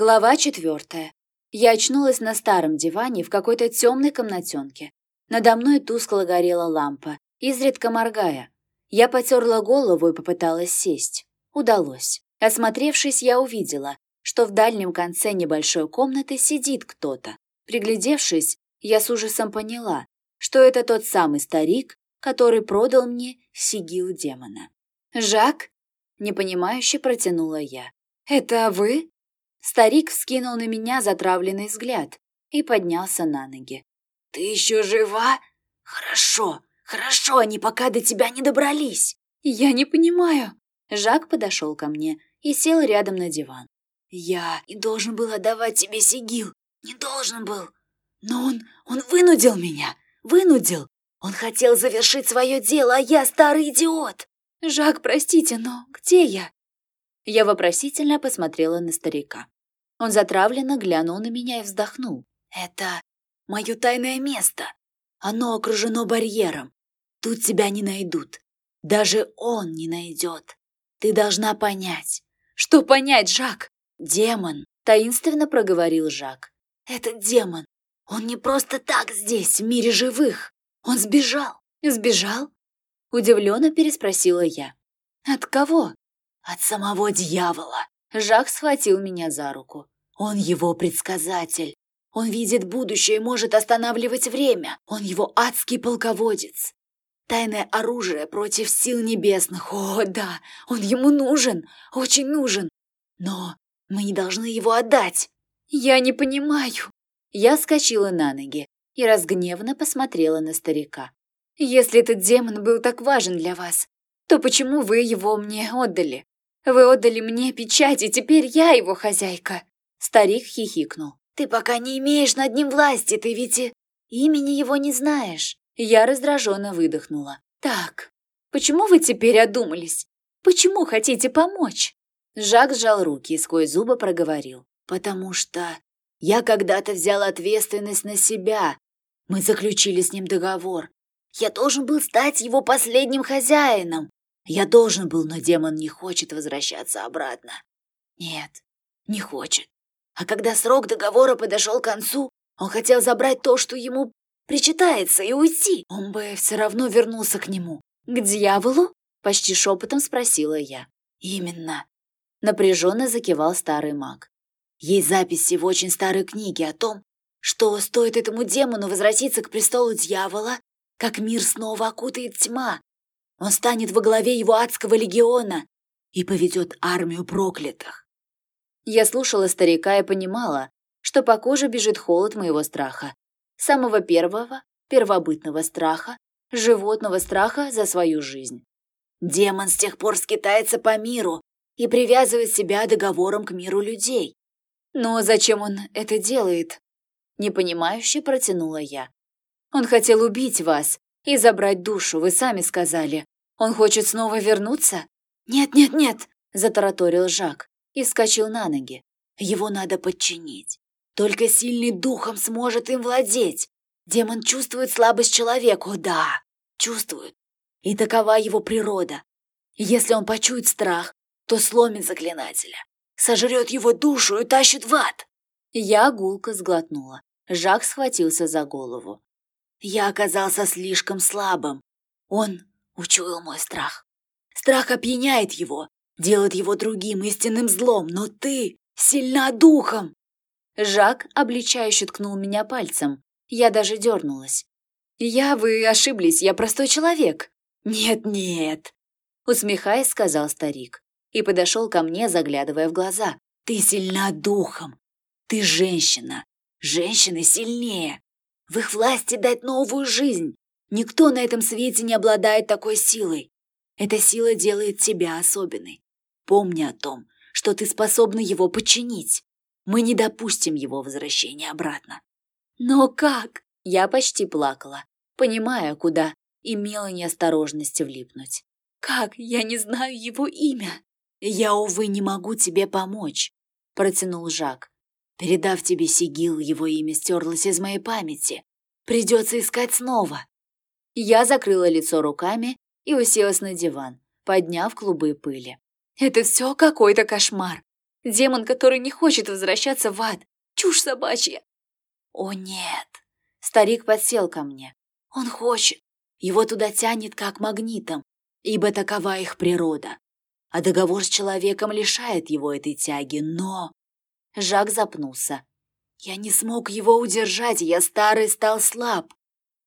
Глава четвертая. Я очнулась на старом диване в какой-то темной комнатенке. Надо мной тускло горела лампа, изредка моргая. Я потерла голову и попыталась сесть. Удалось. Осмотревшись, я увидела, что в дальнем конце небольшой комнаты сидит кто-то. Приглядевшись, я с ужасом поняла, что это тот самый старик, который продал мне сигил демона. «Жак?» — непонимающе протянула я. «Это вы?» Старик вскинул на меня затравленный взгляд и поднялся на ноги. «Ты еще жива? Хорошо, хорошо, они пока до тебя не добрались!» «Я не понимаю!» Жак подошел ко мне и сел рядом на диван. «Я не должен был отдавать тебе сигил, не должен был. Но он, он вынудил меня, вынудил. Он хотел завершить свое дело, а я старый идиот!» «Жак, простите, но где я?» Я вопросительно посмотрела на старика. Он затравленно глянул на меня и вздохнул. «Это мое тайное место. Оно окружено барьером. Тут тебя не найдут. Даже он не найдет. Ты должна понять». «Что понять, Жак?» «Демон», — таинственно проговорил Жак. «Этот демон. Он не просто так здесь, в мире живых. Он сбежал». «Сбежал?» Удивленно переспросила я. «От кого?» «От самого дьявола!» Жак схватил меня за руку. «Он его предсказатель. Он видит будущее и может останавливать время. Он его адский полководец. Тайное оружие против сил небесных. О, да, он ему нужен, очень нужен. Но мы не должны его отдать». «Я не понимаю». Я скочила на ноги и разгневанно посмотрела на старика. Если этот демон был так важен для вас, то почему вы его мне отдали? Вы отдали мне печать, и теперь я его хозяйка. Старик хихикнул. Ты пока не имеешь над ним власти, ты ведь имени его не знаешь. Я раздраженно выдохнула. Так, почему вы теперь одумались? Почему хотите помочь? Жак сжал руки и сквозь зубы проговорил. Потому что я когда-то взял ответственность на себя. Мы заключили с ним договор. Я должен был стать его последним хозяином. Я должен был, но демон не хочет возвращаться обратно. Нет, не хочет. А когда срок договора подошел к концу, он хотел забрать то, что ему причитается, и уйти. Он бы все равно вернулся к нему. «К дьяволу?» — почти шепотом спросила я. «Именно», — напряженно закивал старый маг. «Есть записи в очень старой книге о том, что стоит этому демону возвратиться к престолу дьявола, как мир снова окутает тьма. Он станет во главе его адского легиона и поведет армию проклятых. Я слушала старика и понимала, что по коже бежит холод моего страха. Самого первого, первобытного страха, животного страха за свою жизнь. Демон с тех пор скитается по миру и привязывает себя договором к миру людей. Но зачем он это делает? Непонимающе протянула я. Он хотел убить вас и забрать душу, вы сами сказали. Он хочет снова вернуться? Нет-нет-нет, затараторил Жак и вскочил на ноги. Его надо подчинить. Только сильный духом сможет им владеть. Демон чувствует слабость человеку, да, чувствует. И такова его природа. Если он почует страх, то сломит заклинателя, сожрет его душу и тащит в ад. Я гулко сглотнула. Жак схватился за голову. Я оказался слишком слабым. Он учуял мой страх. Страх опьяняет его, делает его другим истинным злом, но ты сильна духом. Жак обличающе ткнул меня пальцем. Я даже дернулась. «Я, вы ошиблись, я простой человек». «Нет-нет», — усмехаясь, сказал старик и подошел ко мне, заглядывая в глаза. «Ты сильна духом. Ты женщина. Женщины сильнее. В их власти дать новую жизнь. Никто на этом свете не обладает такой силой. Эта сила делает тебя особенной. Помни о том, что ты способна его подчинить. Мы не допустим его возвращения обратно. Но как? Я почти плакала, понимая, куда имела неосторожность влипнуть. Как? Я не знаю его имя. Я, увы, не могу тебе помочь, протянул Жак. Передав тебе сигил, его имя стерлось из моей памяти. Придется искать снова. Я закрыла лицо руками и уселась на диван, подняв клубы пыли. Это все какой-то кошмар. Демон, который не хочет возвращаться в ад. Чушь собачья. О нет. Старик подсел ко мне. Он хочет. Его туда тянет как магнитом, ибо такова их природа. А договор с человеком лишает его этой тяги, но... Жак запнулся. Я не смог его удержать, я старый стал слаб.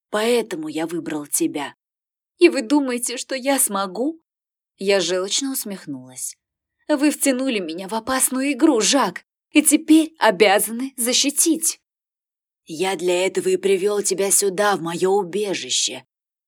Поэтому я выбрал тебя. И вы думаете, что я смогу? Я желчно усмехнулась. Вы втянули меня в опасную игру, Жак, и теперь обязаны защитить. Я для этого и привел тебя сюда, в мое убежище,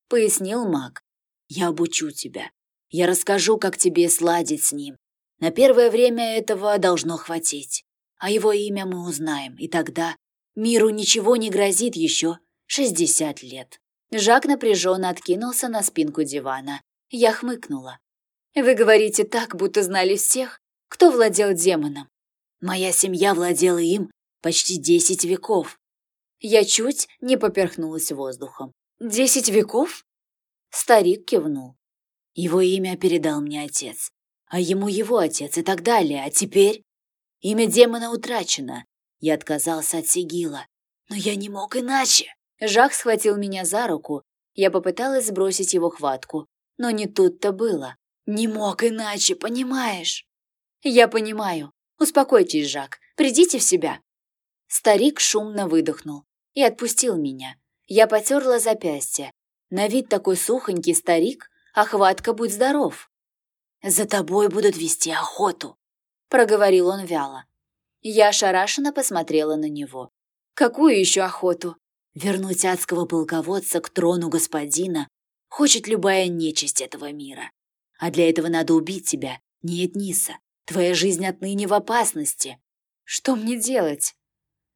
пояснил маг. Я обучу тебя. Я расскажу, как тебе сладить с ним. На первое время этого должно хватить. А его имя мы узнаем, и тогда миру ничего не грозит еще шестьдесят лет. Жак напряженно откинулся на спинку дивана. Я хмыкнула. «Вы говорите так, будто знали всех, кто владел демоном. Моя семья владела им почти десять веков. Я чуть не поперхнулась воздухом. «Десять веков?» Старик кивнул. Его имя передал мне отец, а ему его отец и так далее. А теперь имя демона утрачено. Я отказался от Сигила, но я не мог иначе. Жах схватил меня за руку. Я попыталась сбросить его хватку, но не тут-то было. Не мог иначе, понимаешь? Я понимаю. Успокойтесь, Жак. Придите в себя. Старик шумно выдохнул и отпустил меня. Я потерла запястье. На вид такой сухонький старик, а хватка будь здоров. «За тобой будут вести охоту», — проговорил он вяло. Я ошарашенно посмотрела на него. «Какую еще охоту?» «Вернуть адского полководца к трону господина хочет любая нечисть этого мира. А для этого надо убить тебя, нет Ниса. Твоя жизнь отныне в опасности». «Что мне делать?»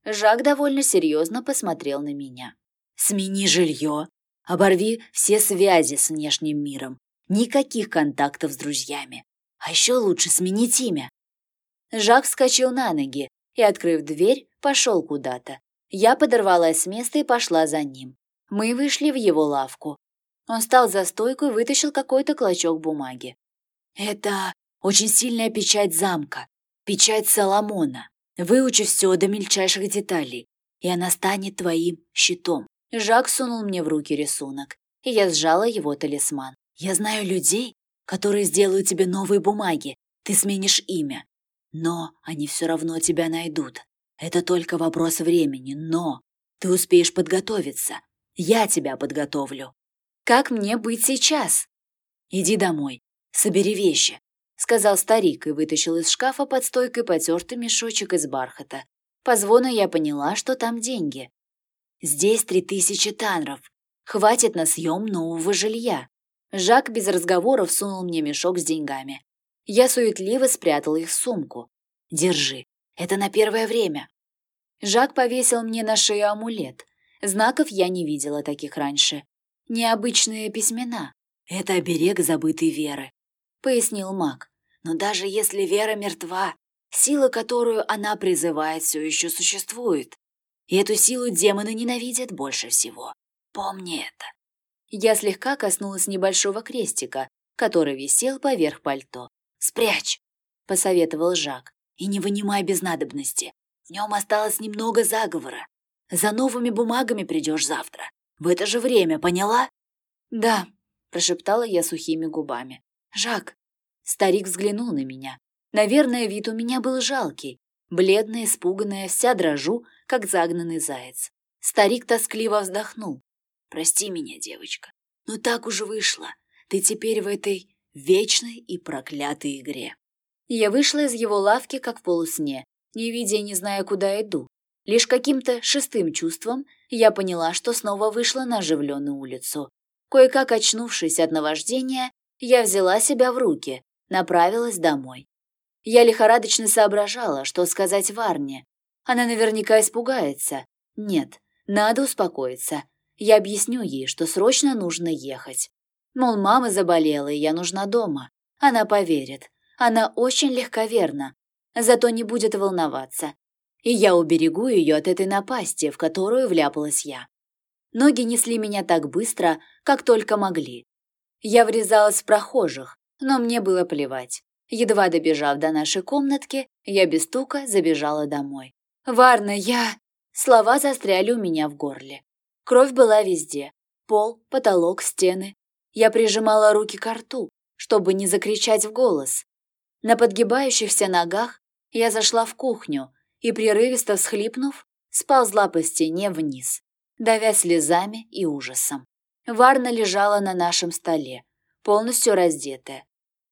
Жак довольно серьезно посмотрел на меня. «Смени жилье, оборви все связи с внешним миром, никаких контактов с друзьями. А еще лучше сменить имя». Жак вскочил на ноги и, открыв дверь, пошел куда-то. Я подорвалась с места и пошла за ним. Мы вышли в его лавку. Он встал за стойку и вытащил какой-то клочок бумаги. «Это очень сильная печать замка, печать Соломона. Выучи все до мельчайших деталей, и она станет твоим щитом. Жак сунул мне в руки рисунок, и я сжала его талисман. Я знаю людей, которые сделают тебе новые бумаги. Ты сменишь имя. Но они все равно тебя найдут. Это только вопрос времени, но ты успеешь подготовиться. Я тебя подготовлю. Как мне быть сейчас? Иди домой, собери вещи, — сказал старик и вытащил из шкафа под стойкой потертый мешочек из бархата. По звону я поняла, что там деньги. «Здесь три тысячи танров. Хватит на съем нового жилья». Жак без разговоров сунул мне мешок с деньгами. Я суетливо спрятала их в сумку. «Держи, это на первое время». Жак повесил мне на шею амулет. Знаков я не видела таких раньше. Необычные письмена. «Это оберег забытой веры», — пояснил маг. «Но даже если Вера мертва, сила, которую она призывает, все еще существует. И эту силу демоны ненавидят больше всего. Помни это». Я слегка коснулась небольшого крестика, который висел поверх пальто. «Спрячь!» — посоветовал Жак. «И не вынимай без надобности. В нем осталось немного заговора. За новыми бумагами придешь завтра. В это же время, поняла?» «Да», — прошептала я сухими губами. «Жак!» Старик взглянул на меня. Наверное, вид у меня был жалкий. Бледная, испуганная, вся дрожу, как загнанный заяц. Старик тоскливо вздохнул. «Прости меня, девочка, но так уже вышло. Ты теперь в этой вечной и проклятой игре». Я вышла из его лавки, как в полусне, не видя и не зная, куда иду. Лишь каким-то шестым чувством я поняла, что снова вышла на оживленную улицу. Кое-как очнувшись от наваждения, я взяла себя в руки, направилась домой. Я лихорадочно соображала, что сказать Варне. Она наверняка испугается. Нет, надо успокоиться. Я объясню ей, что срочно нужно ехать. Мол, мама заболела, и я нужна дома. Она поверит. Она очень легковерна. Зато не будет волноваться. И я уберегу ее от этой напасти, в которую вляпалась я. Ноги несли меня так быстро, как только могли. Я врезалась в прохожих, но мне было плевать. Едва добежав до нашей комнатки, я без стука забежала домой. «Варна, я...» Слова застряли у меня в горле. Кровь была везде. Пол, потолок, стены. Я прижимала руки к рту, чтобы не закричать в голос. На подгибающихся ногах я зашла в кухню и, прерывисто всхлипнув, сползла по стене вниз, давя слезами и ужасом. Варна лежала на нашем столе, полностью раздетая.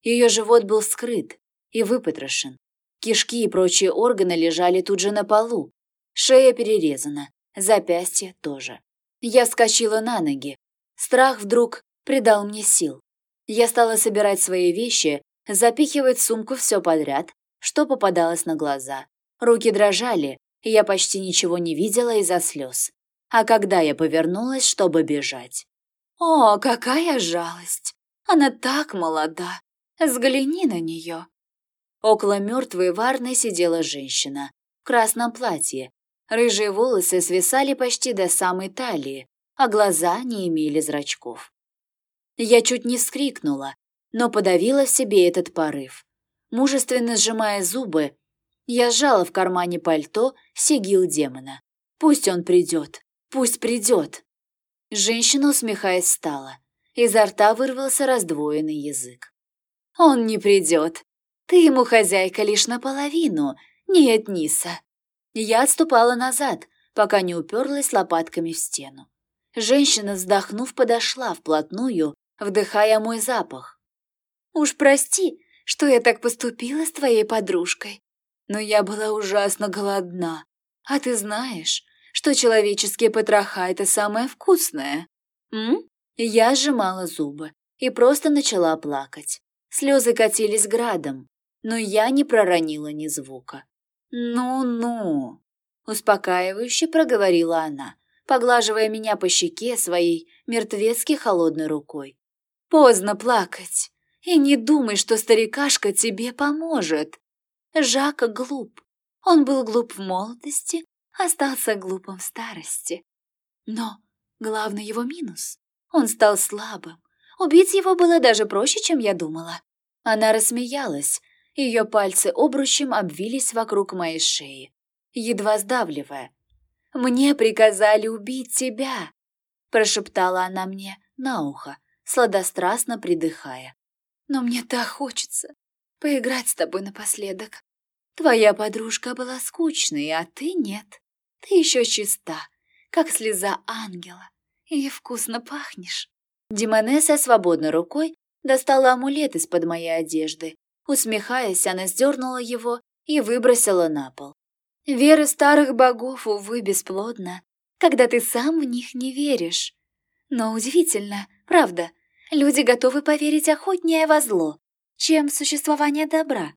Ее живот был скрыт и выпотрошен. Кишки и прочие органы лежали тут же на полу. Шея перерезана, запястье тоже. Я вскочила на ноги. Страх вдруг придал мне сил. Я стала собирать свои вещи, запихивать в сумку все подряд, что попадалось на глаза. Руки дрожали, я почти ничего не видела из-за слез. А когда я повернулась, чтобы бежать... О, какая жалость! Она так молода! Взгляни на нее! Около мертвой Варны сидела женщина в красном платье. Рыжие волосы свисали почти до самой талии, а глаза не имели зрачков. Я чуть не вскрикнула, но подавила в себе этот порыв. Мужественно сжимая зубы, я сжала в кармане пальто сигил демона. Пусть он придет, пусть придет. Женщина, усмехаясь, встала. Изо рта вырвался раздвоенный язык. Он не придет. Ты ему хозяйка лишь наполовину. Нет, Ниса. Я отступала назад, пока не уперлась лопатками в стену. Женщина, вздохнув, подошла вплотную вдыхая мой запах. «Уж прости, что я так поступила с твоей подружкой, но я была ужасно голодна, а ты знаешь, что человеческие потроха — это самое вкусное. М? Я сжимала зубы и просто начала плакать. Слезы катились градом, но я не проронила ни звука. «Ну-ну», — успокаивающе проговорила она, поглаживая меня по щеке своей мертвецки холодной рукой. Поздно плакать. И не думай, что старикашка тебе поможет. Жака глуп. Он был глуп в молодости, остался глупым в старости. Но главный его минус — он стал слабым. Убить его было даже проще, чем я думала. Она рассмеялась. Ее пальцы обручем обвились вокруг моей шеи, едва сдавливая. «Мне приказали убить тебя», — прошептала она мне на ухо, сладострастно придыхая. «Но мне так хочется поиграть с тобой напоследок. Твоя подружка была скучной, а ты нет. Ты еще чиста, как слеза ангела, и вкусно пахнешь». Демонесса свободной рукой достала амулет из-под моей одежды. Усмехаясь, она сдернула его и выбросила на пол. Вера старых богов, увы, бесплодна, когда ты сам в них не веришь. Но удивительно, правда, Люди готовы поверить охотнее во зло, чем в существование добра.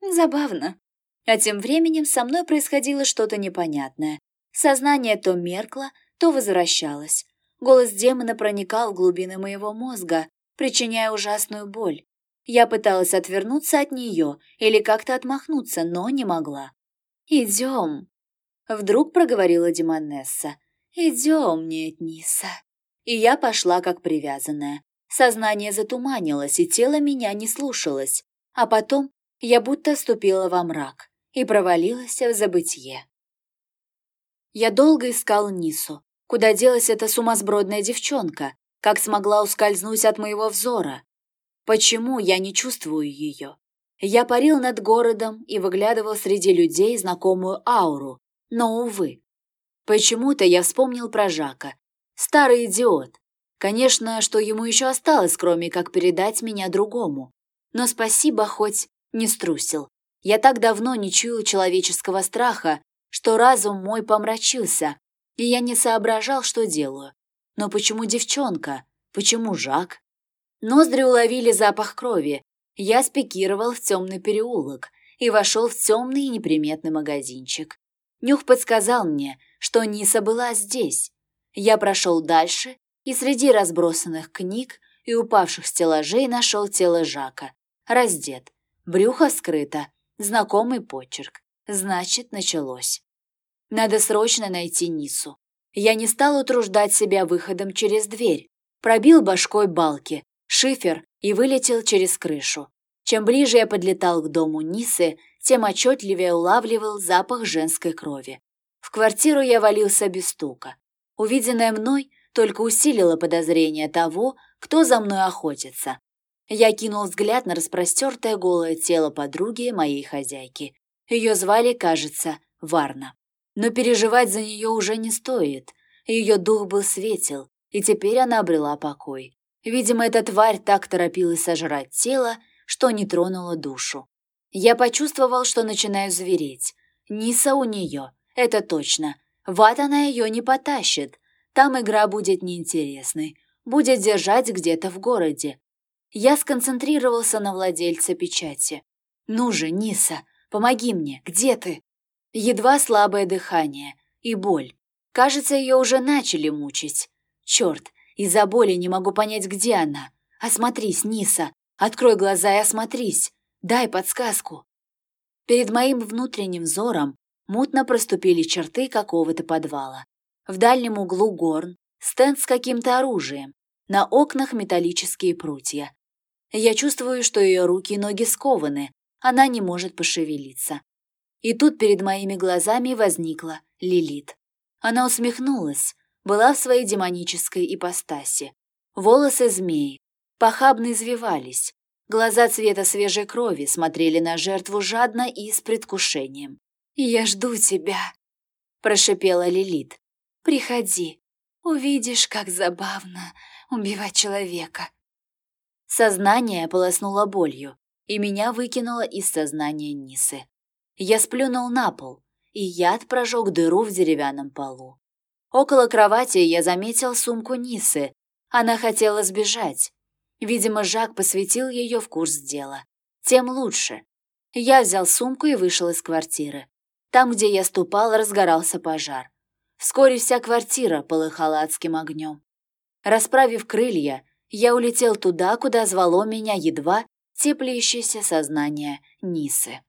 Забавно. А тем временем со мной происходило что-то непонятное. Сознание то меркло, то возвращалось. Голос демона проникал в глубины моего мозга, причиняя ужасную боль. Я пыталась отвернуться от нее или как-то отмахнуться, но не могла. «Идем», — вдруг проговорила Демонесса. «Идем, нет, Ниса». И я пошла как привязанная. Сознание затуманилось, и тело меня не слушалось. А потом я будто вступила во мрак и провалилась в забытье. Я долго искал Нису. Куда делась эта сумасбродная девчонка? Как смогла ускользнуть от моего взора? Почему я не чувствую ее? Я парил над городом и выглядывал среди людей знакомую ауру, но, увы. Почему-то я вспомнил про Жака. Старый идиот. Конечно, что ему еще осталось, кроме как передать меня другому. Но спасибо, хоть не струсил. Я так давно не чуял человеческого страха, что разум мой помрачился, и я не соображал, что делаю. Но почему девчонка? Почему Жак? Ноздри уловили запах крови. Я спикировал в темный переулок и вошел в темный и неприметный магазинчик. Нюх подсказал мне, что Ниса была здесь. Я прошел дальше и среди разбросанных книг и упавших стеллажей нашел тело Жака. Раздет, брюхо скрыто, знакомый почерк. Значит, началось. Надо срочно найти Нису. Я не стал утруждать себя выходом через дверь. Пробил башкой балки, шифер и вылетел через крышу. Чем ближе я подлетал к дому Нисы, тем отчетливее улавливал запах женской крови. В квартиру я валился без стука. Увиденное мной только усилило подозрение того, кто за мной охотится. Я кинул взгляд на распростертое голое тело подруги моей хозяйки. Ее звали, кажется, Варна. Но переживать за нее уже не стоит. Ее дух был светел, и теперь она обрела покой. Видимо, эта тварь так торопилась сожрать тело, что не тронула душу. Я почувствовал, что начинаю звереть. Ниса у нее, это точно. В ад она ее не потащит. Там игра будет неинтересной. Будет держать где-то в городе. Я сконцентрировался на владельце печати. «Ну же, Ниса, помоги мне, где ты?» Едва слабое дыхание и боль. Кажется, ее уже начали мучить. Черт, из-за боли не могу понять, где она. Осмотрись, Ниса, открой глаза и осмотрись. Дай подсказку. Перед моим внутренним взором мутно проступили черты какого-то подвала. В дальнем углу горн, стенд с каким-то оружием, на окнах металлические прутья. Я чувствую, что ее руки и ноги скованы, она не может пошевелиться. И тут перед моими глазами возникла Лилит. Она усмехнулась, была в своей демонической ипостаси. Волосы змеи, похабно извивались, глаза цвета свежей крови смотрели на жертву жадно и с предвкушением. «Я жду тебя», — прошипела Лилит. «Приходи, увидишь, как забавно убивать человека». Сознание полоснуло болью, и меня выкинуло из сознания Нисы. Я сплюнул на пол, и яд прожег дыру в деревянном полу. Около кровати я заметил сумку Нисы. Она хотела сбежать. Видимо, Жак посвятил ее в курс дела. Тем лучше. Я взял сумку и вышел из квартиры. Там, где я ступал, разгорался пожар. Вскоре вся квартира полыхала адским огнем. Расправив крылья, я улетел туда, куда звало меня едва теплящееся сознание Нисы.